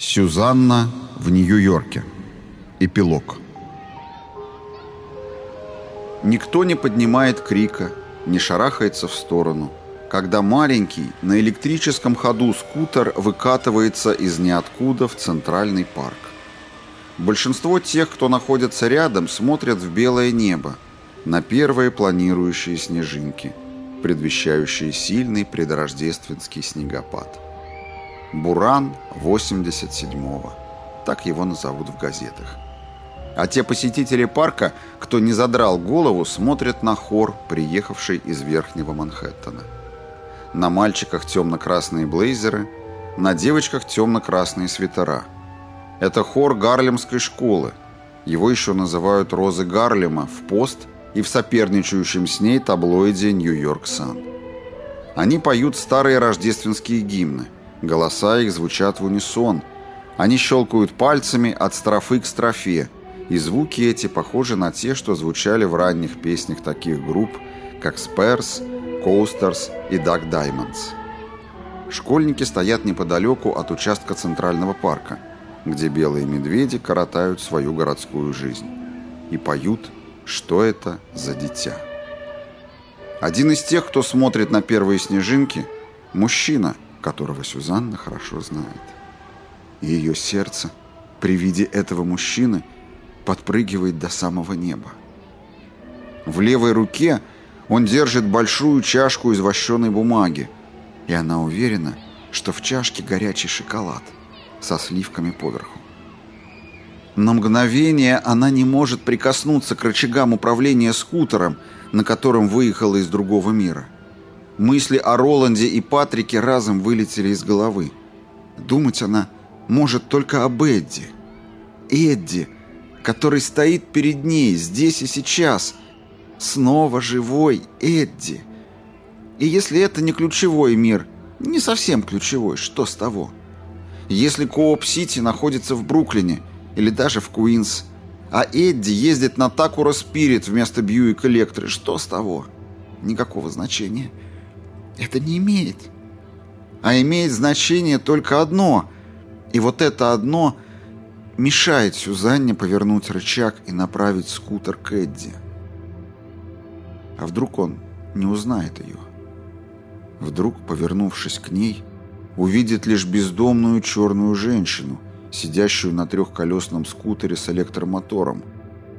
Сюзанна в Нью-Йорке. Эпилог. Никто не поднимает крика, не шарахается в сторону, когда маленький на электрическом ходу скутер выкатывается из ниоткуда в центральный парк. Большинство тех, кто находится рядом, смотрят в белое небо, на первые планирующие снежинки, предвещающие сильный предрождественский снегопад. Буран 87-го. Так его назовут в газетах. А те посетители парка, кто не задрал голову, смотрят на хор, приехавший из Верхнего Манхэттена. На мальчиках темно-красные блейзеры, на девочках темно-красные свитера. Это хор Гарлемской школы. Его еще называют «Розы Гарлема» в пост и в соперничающем с ней таблоиде «Нью-Йорк Сан». Они поют старые рождественские гимны – Голоса их звучат в унисон. Они щелкают пальцами от строфы к строфе, и звуки эти похожи на те, что звучали в ранних песнях таких групп, как Спэрс, Коустерс и Duck Diamonds. Школьники стоят неподалеку от участка Центрального парка, где белые медведи коротают свою городскую жизнь, и поют «Что это за дитя?». Один из тех, кто смотрит на первые снежинки – мужчина – которого Сюзанна хорошо знает. Ее сердце при виде этого мужчины подпрыгивает до самого неба. В левой руке он держит большую чашку из вощеной бумаги, и она уверена, что в чашке горячий шоколад со сливками поверху. На мгновение она не может прикоснуться к рычагам управления скутером, на котором выехала из другого мира – Мысли о Роланде и Патрике разом вылетели из головы. Думать она может только об Эдди. Эдди, который стоит перед ней здесь и сейчас. Снова живой Эдди. И если это не ключевой мир, не совсем ключевой, что с того? Если Кооп-Сити находится в Бруклине или даже в Куинс, а Эдди ездит на Такуро Спирит вместо Бьюик Электры, что с того? Никакого значения. Это не имеет. А имеет значение только одно. И вот это одно мешает Сюзанне повернуть рычаг и направить скутер к Эдди. А вдруг он не узнает ее? Вдруг, повернувшись к ней, увидит лишь бездомную черную женщину, сидящую на трехколесном скутере с электромотором,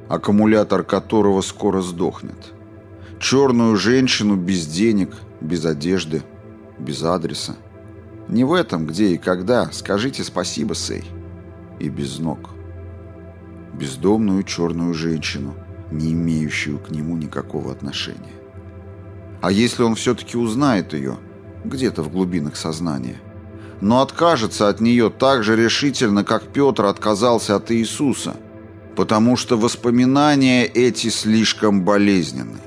аккумулятор которого скоро сдохнет. Черную женщину без денег – без одежды, без адреса. Не в этом, где и когда, скажите спасибо, Сей. И без ног. Бездомную черную женщину, не имеющую к нему никакого отношения. А если он все-таки узнает ее, где-то в глубинах сознания, но откажется от нее так же решительно, как Петр отказался от Иисуса, потому что воспоминания эти слишком болезненны.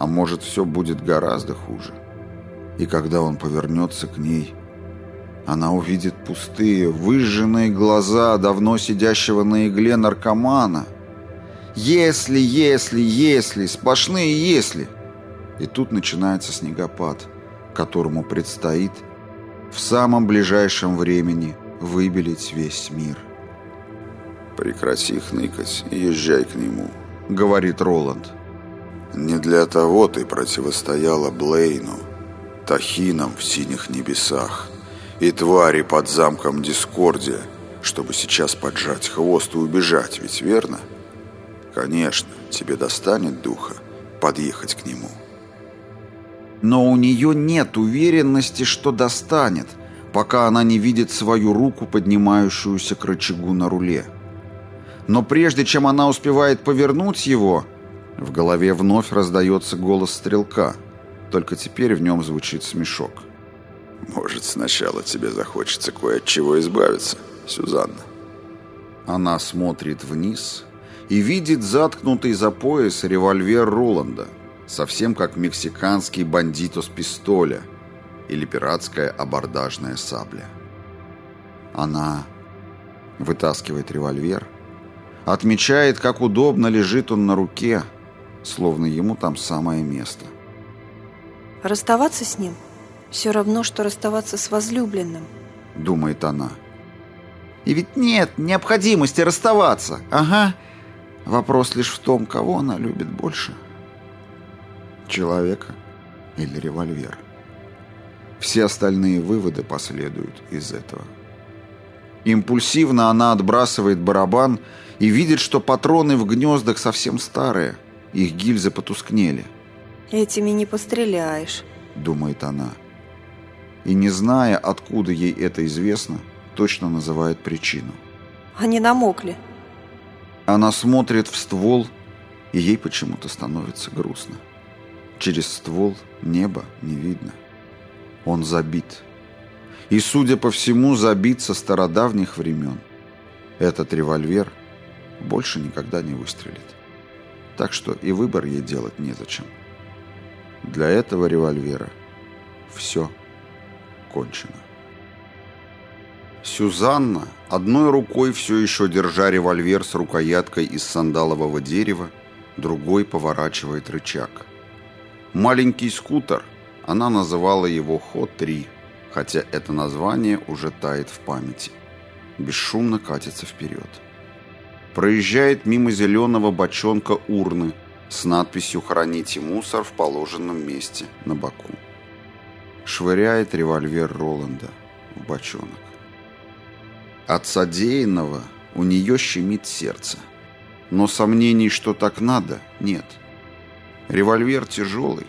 А может, все будет гораздо хуже. И когда он повернется к ней, она увидит пустые, выжженные глаза давно сидящего на игле наркомана. Если, если, если, сплошные если. И тут начинается снегопад, которому предстоит в самом ближайшем времени выбелить весь мир. «Прекрати хныкать и езжай к нему», — говорит Роланд. Не для того ты противостояла Блейну, Тахинам в синих небесах и твари под замком Дискордия, чтобы сейчас поджать хвост и убежать, ведь верно? Конечно, тебе достанет духа подъехать к нему. Но у нее нет уверенности, что достанет, пока она не видит свою руку, поднимающуюся к рычагу на руле. Но прежде чем она успевает повернуть его, в голове вновь раздается голос стрелка, только теперь в нем звучит смешок. «Может, сначала тебе захочется кое от чего избавиться, Сюзанна?» Она смотрит вниз и видит заткнутый за пояс револьвер Роланда, совсем как мексиканский бандитос пистоля или пиратская абордажная сабля. Она вытаскивает револьвер, отмечает, как удобно лежит он на руке, словно ему там самое место. Расставаться с ним все равно, что расставаться с возлюбленным, думает она. И ведь нет необходимости расставаться. Ага. Вопрос лишь в том, кого она любит больше. Человека или револьвер. Все остальные выводы последуют из этого. Импульсивно она отбрасывает барабан и видит, что патроны в гнездах совсем старые. Их гильзы потускнели. «Этими не постреляешь», — думает она. И не зная, откуда ей это известно, точно называет причину. «Они намокли». Она смотрит в ствол, и ей почему-то становится грустно. Через ствол небо не видно. Он забит. И, судя по всему, забит со стародавних времен. Этот револьвер больше никогда не выстрелит. Так что и выбор ей делать незачем. Для этого револьвера все кончено. Сюзанна, одной рукой все еще держа револьвер с рукояткой из сандалового дерева, другой поворачивает рычаг. Маленький скутер, она называла его Хо-3, хотя это название уже тает в памяти. Бесшумно катится вперед. Проезжает мимо зеленого бочонка урны с надписью «Храните мусор в положенном месте» на боку. Швыряет револьвер Роланда в бочонок. От содеянного у нее щемит сердце. Но сомнений, что так надо, нет. Револьвер тяжелый,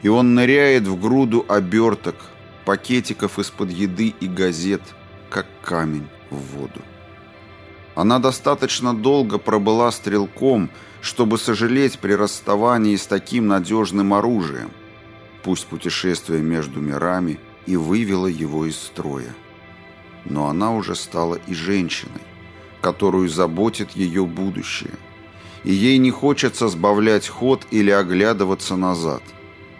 и он ныряет в груду оберток, пакетиков из-под еды и газет, как камень в воду. Она достаточно долго пробыла стрелком, чтобы сожалеть при расставании с таким надежным оружием, пусть путешествие между мирами и вывело его из строя но она уже стала и женщиной, которую заботит ее будущее. И ей не хочется сбавлять ход или оглядываться назад,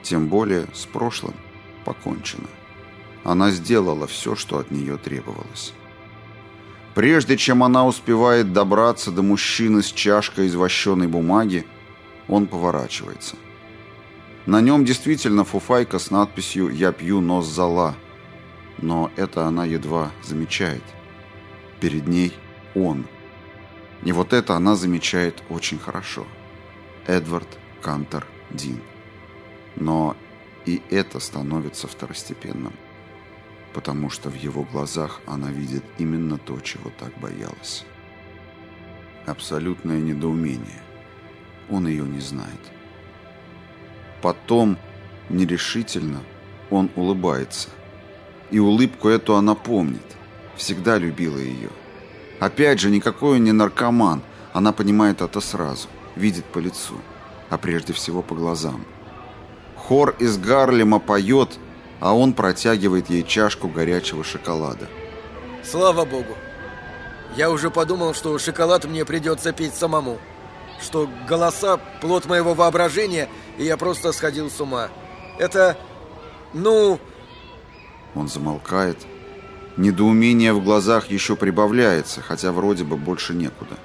тем более с прошлым покончено. Она сделала все, что от нее требовалось. Прежде чем она успевает добраться до мужчины с чашкой из вощеной бумаги, он поворачивается. На нем действительно фуфайка с надписью «Я пью нос зала», но это она едва замечает. Перед ней он. И вот это она замечает очень хорошо. Эдвард Кантер Дин. Но и это становится второстепенным, потому что в его глазах она видит именно то, чего так боялась. Абсолютное недоумение. Он ее не знает. Потом, нерешительно, он улыбается – и улыбку эту она помнит. Всегда любила ее. Опять же, никакой он не наркоман. Она понимает это сразу. Видит по лицу. А прежде всего по глазам. Хор из Гарлема поет, а он протягивает ей чашку горячего шоколада. Слава богу. Я уже подумал, что шоколад мне придется пить самому. Что голоса – плод моего воображения, и я просто сходил с ума. Это, ну, он замолкает. Недоумение в глазах еще прибавляется, хотя вроде бы больше некуда.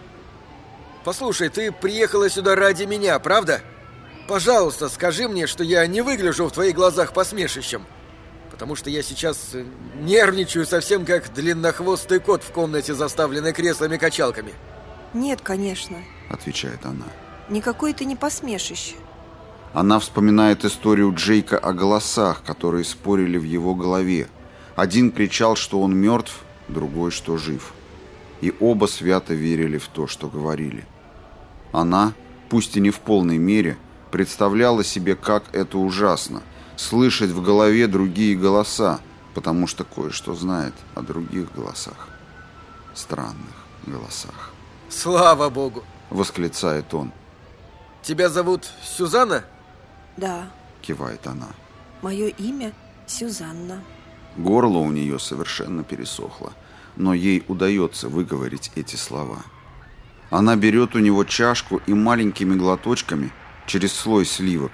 «Послушай, ты приехала сюда ради меня, правда? Пожалуйста, скажи мне, что я не выгляжу в твоих глазах посмешищем. Потому что я сейчас э, нервничаю совсем как длиннохвостый кот в комнате, заставленной креслами-качалками». «Нет, конечно», — отвечает она. «Никакое ты не посмешище. Она вспоминает историю Джейка о голосах, которые спорили в его голове. Один кричал, что он мертв, другой, что жив. И оба свято верили в то, что говорили. Она, пусть и не в полной мере, представляла себе, как это ужасно – слышать в голове другие голоса, потому что кое-что знает о других голосах. Странных голосах. «Слава Богу!» – восклицает он. «Тебя зовут Сюзанна?» «Да», — кивает она. «Мое имя Сюзанна». Горло у нее совершенно пересохло, но ей удается выговорить эти слова. Она берет у него чашку и маленькими глоточками через слой сливок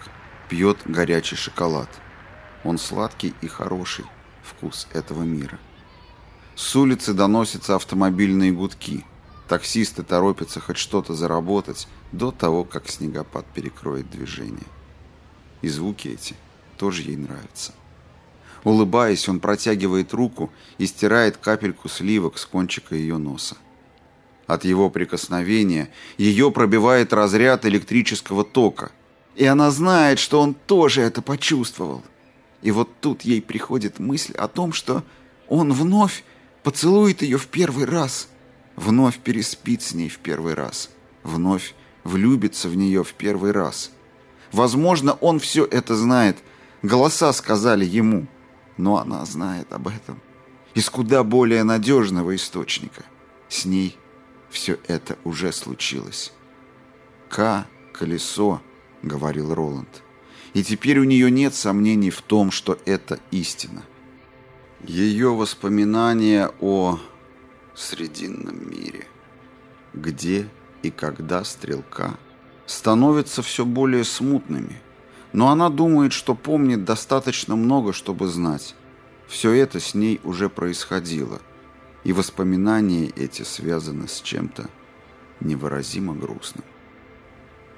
пьет горячий шоколад. Он сладкий и хороший, вкус этого мира. С улицы доносятся автомобильные гудки. Таксисты торопятся хоть что-то заработать до того, как снегопад перекроет движение. И звуки эти тоже ей нравятся. Улыбаясь, он протягивает руку и стирает капельку сливок с кончика ее носа. От его прикосновения ее пробивает разряд электрического тока, и она знает, что он тоже это почувствовал. И вот тут ей приходит мысль о том, что он вновь поцелует ее в первый раз, вновь переспит с ней в первый раз, вновь влюбится в нее в первый раз. Возможно, он все это знает, голоса сказали ему, но она знает об этом. Из куда более надежного источника. С ней все это уже случилось. «К – колесо», – говорил Роланд. И теперь у нее нет сомнений в том, что это истина. Ее воспоминания о Срединном мире, где и когда стрелка, становятся все более смутными, но она думает, что помнит достаточно много, чтобы знать. Все это с ней уже происходило, и воспоминания эти связаны с чем-то невыразимо грустным.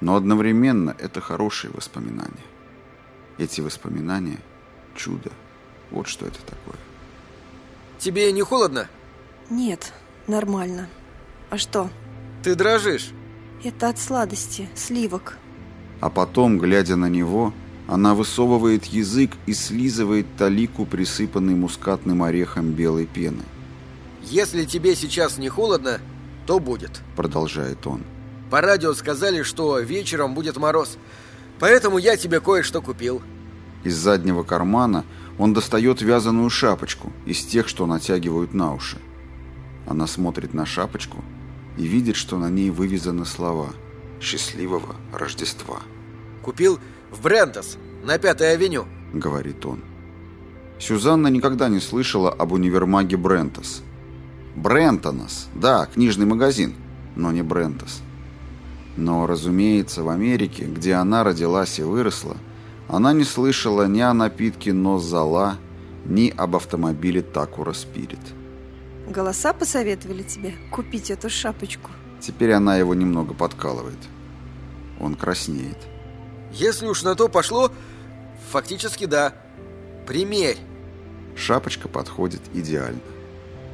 Но одновременно это хорошие воспоминания. Эти воспоминания – чудо. Вот что это такое. Тебе не холодно? Нет, нормально. А что? Ты дрожишь. Это от сладости, сливок. А потом, глядя на него, она высовывает язык и слизывает талику, присыпанной мускатным орехом белой пены. «Если тебе сейчас не холодно, то будет», — продолжает он. «По радио сказали, что вечером будет мороз, поэтому я тебе кое-что купил». Из заднего кармана он достает вязаную шапочку из тех, что натягивают на уши. Она смотрит на шапочку и видит, что на ней вывязаны слова «Счастливого Рождества». «Купил в Брентос, на Пятой авеню», — говорит он. Сюзанна никогда не слышала об универмаге Брентос. Брентонос, да, книжный магазин, но не Брентос. Но, разумеется, в Америке, где она родилась и выросла, она не слышала ни о напитке Ноззала, ни об автомобиле Такура Спирит. Голоса посоветовали тебе купить эту шапочку? Теперь она его немного подкалывает. Он краснеет. Если уж на то пошло, фактически да. Примерь. Шапочка подходит идеально.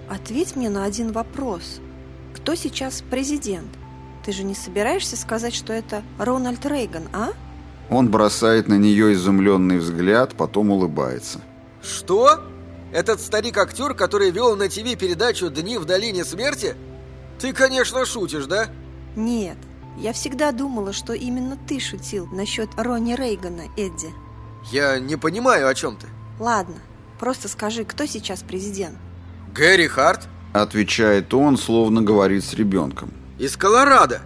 Ответь мне на один вопрос. Кто сейчас президент? Ты же не собираешься сказать, что это Рональд Рейган, а? Он бросает на нее изумленный взгляд, потом улыбается. Что? Этот старик-актер, который вел на ТВ передачу «Дни в долине смерти»? Ты, конечно, шутишь, да? Нет, я всегда думала, что именно ты шутил насчет Ронни Рейгана, Эдди. Я не понимаю, о чем ты. Ладно, просто скажи, кто сейчас президент? Гэри Харт? Отвечает он, словно говорит с ребенком. Из Колорадо.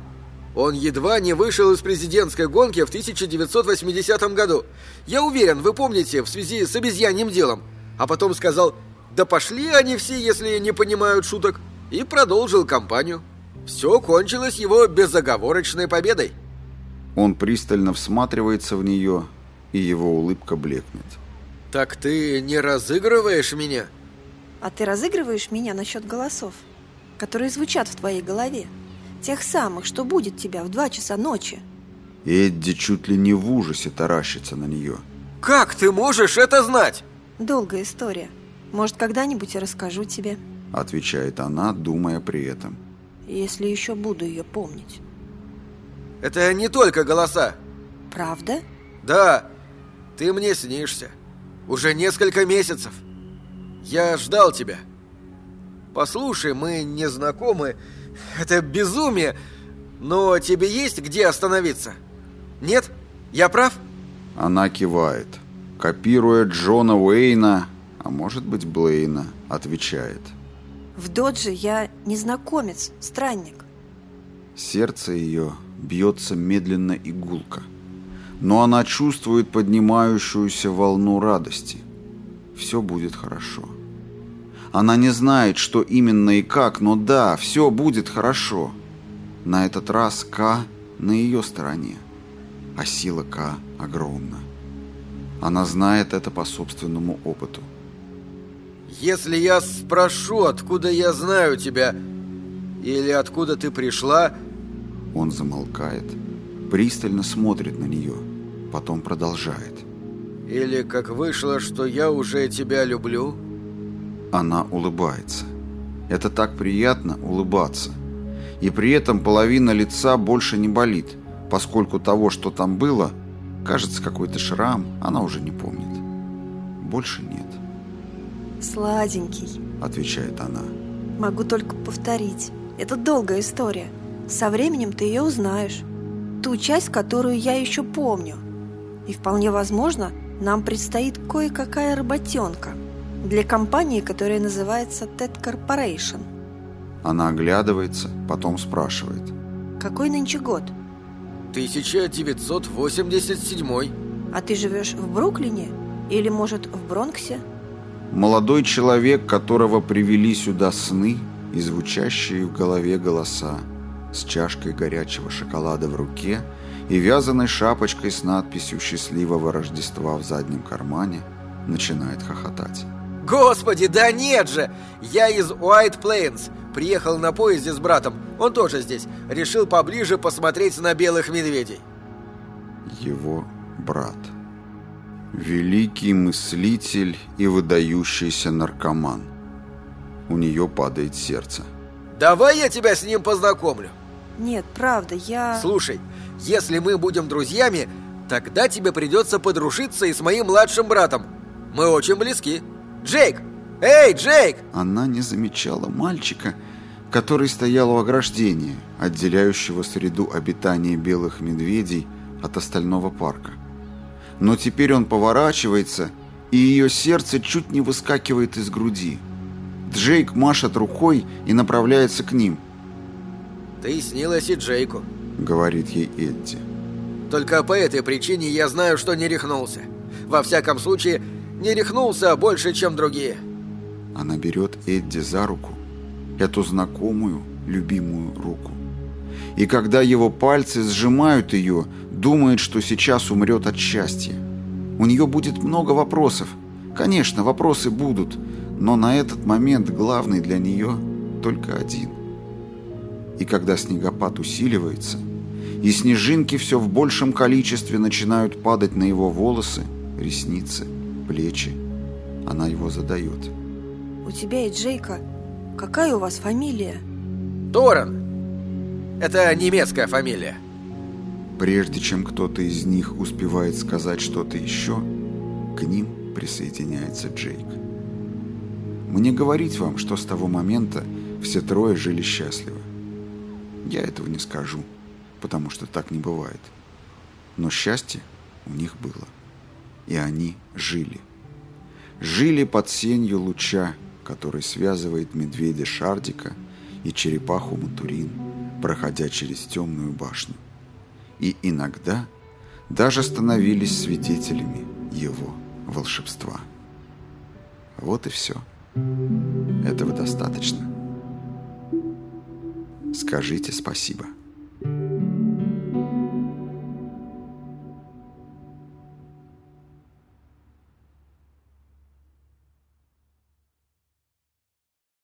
Он едва не вышел из президентской гонки в 1980 году. Я уверен, вы помните, в связи с обезьяньим делом. А потом сказал, да пошли они все, если не понимают шуток. И продолжил кампанию. Все кончилось его безоговорочной победой. Он пристально всматривается в нее, и его улыбка блекнет. «Так ты не разыгрываешь меня?» «А ты разыгрываешь меня насчет голосов, которые звучат в твоей голове? Тех самых, что будет тебя в два часа ночи?» Эдди чуть ли не в ужасе таращится на нее. «Как ты можешь это знать?» «Долгая история. Может, когда-нибудь я расскажу тебе», — отвечает она, думая при этом если еще буду ее помнить. Это не только голоса. Правда? Да, ты мне снишься. Уже несколько месяцев. Я ждал тебя. Послушай, мы не знакомы. Это безумие. Но тебе есть где остановиться? Нет? Я прав? Она кивает. Копируя Джона Уэйна, а может быть Блейна, отвечает – в Додже я незнакомец, странник. Сердце ее бьется медленно и гулко. Но она чувствует поднимающуюся волну радости. Все будет хорошо. Она не знает, что именно и как, но да, все будет хорошо. На этот раз К на ее стороне, а сила К огромна. Она знает это по собственному опыту. Если я спрошу, откуда я знаю тебя, или откуда ты пришла...» Он замолкает, пристально смотрит на нее, потом продолжает. Или как вышло, что я уже тебя люблю? Она улыбается. Это так приятно улыбаться. И при этом половина лица больше не болит, поскольку того, что там было, кажется какой-то шрам, она уже не помнит. Больше нет. Сладенький, отвечает она. Могу только повторить. Это долгая история. Со временем ты ее узнаешь. Ту часть, которую я еще помню. И вполне возможно, нам предстоит кое-какая работенка для компании, которая называется TED Corporation. Она оглядывается, потом спрашивает. Какой нынче год? 1987. А ты живешь в Бруклине? Или, может, в Бронксе? Молодой человек, которого привели сюда сны и звучащие в голове голоса, с чашкой горячего шоколада в руке и вязаной шапочкой с надписью «Счастливого Рождества» в заднем кармане, начинает хохотать. Господи, да нет же! Я из Уайт Плейнс. Приехал на поезде с братом. Он тоже здесь. Решил поближе посмотреть на белых медведей. Его брат. Великий мыслитель и выдающийся наркоман. У нее падает сердце. Давай я тебя с ним познакомлю. Нет, правда, я... Слушай, если мы будем друзьями, тогда тебе придется подружиться и с моим младшим братом. Мы очень близки. Джейк! Эй, Джейк! Она не замечала мальчика, который стоял у ограждения, отделяющего среду обитания белых медведей от остального парка. Но теперь он поворачивается, и ее сердце чуть не выскакивает из груди. Джейк машет рукой и направляется к ним. «Ты снилась и Джейку», — говорит ей Эдди. «Только по этой причине я знаю, что не рехнулся. Во всяком случае, не рехнулся больше, чем другие». Она берет Эдди за руку, эту знакомую, любимую руку. И когда его пальцы сжимают ее, думает, что сейчас умрет от счастья. У нее будет много вопросов. Конечно, вопросы будут, но на этот момент главный для нее только один. И когда снегопад усиливается, и снежинки все в большем количестве начинают падать на его волосы, ресницы, плечи, она его задает. У тебя и Джейка какая у вас фамилия? Торрен. Это немецкая фамилия. Прежде чем кто-то из них успевает сказать что-то еще, к ним присоединяется Джейк. Мне говорить вам, что с того момента все трое жили счастливо. Я этого не скажу, потому что так не бывает. Но счастье у них было. И они жили. Жили под сенью луча, который связывает медведя Шардика и черепаху Матурин, проходя через темную башню и иногда даже становились свидетелями его волшебства. Вот и все. Этого достаточно. Скажите спасибо.